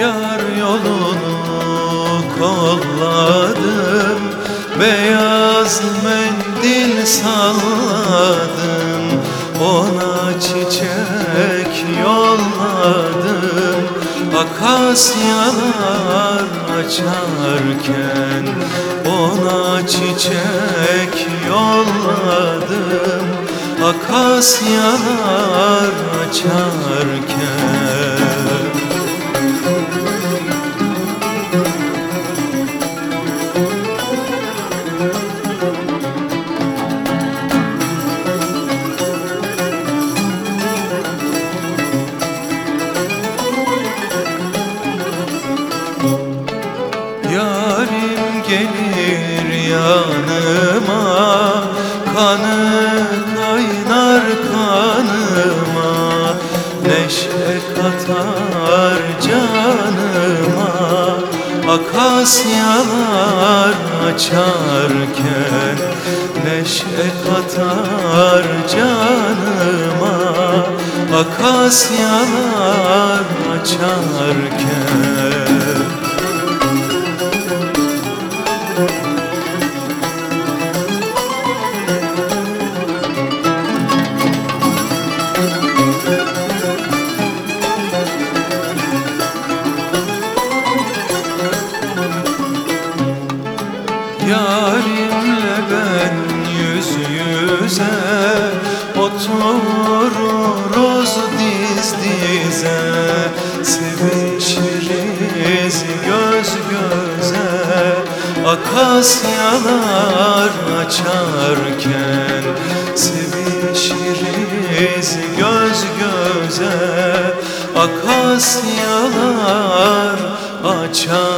yar yolunu kolladım Beyaz mendil salladım Ona çiçek yolladım. Akasyalar açarken Ona çiçek yolladım. Akasyalar açarken gelir yanıma Kanı kaynar kanıma Neşe katar canıma. Akasyalar açarken Neşe katar canıma. Akasyalar açarken Yarimle ben yüz yüze Otururuz diz dize Sevişiriz akasyalar açarken Sevişiriz göz göze. Akasyalar açarken